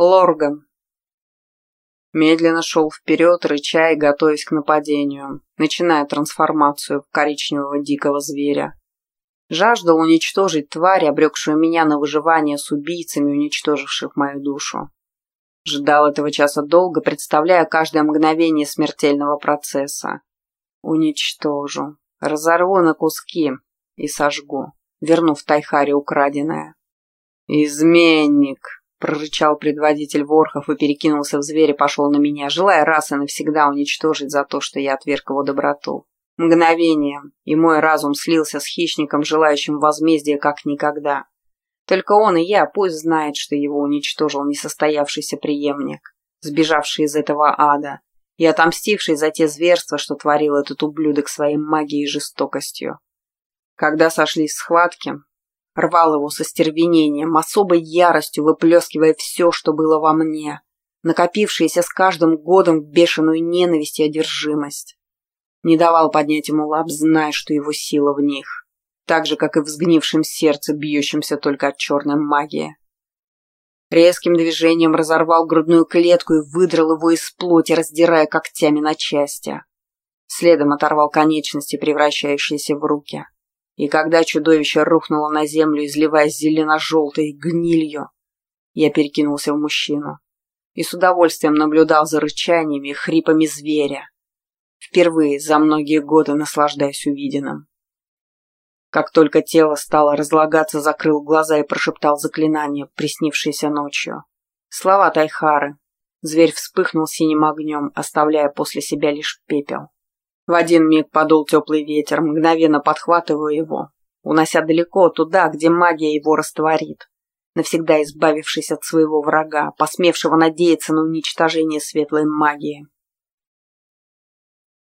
Лорган. Медленно шел вперед, рыча и готовясь к нападению, начиная трансформацию в коричневого дикого зверя. Жаждал уничтожить тварь, обрекшую меня на выживание с убийцами, уничтоживших мою душу. Ждал этого часа долго, представляя каждое мгновение смертельного процесса. Уничтожу, разорву на куски и сожгу, вернув Тайхаре украденное. «Изменник!» — прорычал предводитель Ворхов и перекинулся в зверя, пошел на меня, желая раз и навсегда уничтожить за то, что я отверг его доброту. Мгновением, и мой разум слился с хищником, желающим возмездия как никогда. Только он и я пусть знает, что его уничтожил несостоявшийся преемник, сбежавший из этого ада и отомстивший за те зверства, что творил этот ублюдок своей магией и жестокостью. Когда сошлись схватки, рвал его со стервенением, особой яростью выплескивая все, что было во мне, накопившееся с каждым годом в бешеную ненависть и одержимость. Не давал поднять ему лап, зная, что его сила в них, так же, как и в сгнившем сердце, бьющемся только от черной магии. Резким движением разорвал грудную клетку и выдрал его из плоти, раздирая когтями на части. Следом оторвал конечности, превращающиеся в руки. И когда чудовище рухнуло на землю, изливаясь зелено-желтой гнилью, я перекинулся в мужчину и с удовольствием наблюдал за рычаниями и хрипами зверя, Впервые за многие годы наслаждаясь увиденным. Как только тело стало разлагаться, закрыл глаза и прошептал заклинание, приснившееся ночью. Слова Тайхары. Зверь вспыхнул синим огнем, оставляя после себя лишь пепел. В один миг подул теплый ветер, мгновенно подхватывая его, унося далеко туда, где магия его растворит, навсегда избавившись от своего врага, посмевшего надеяться на уничтожение светлой магии.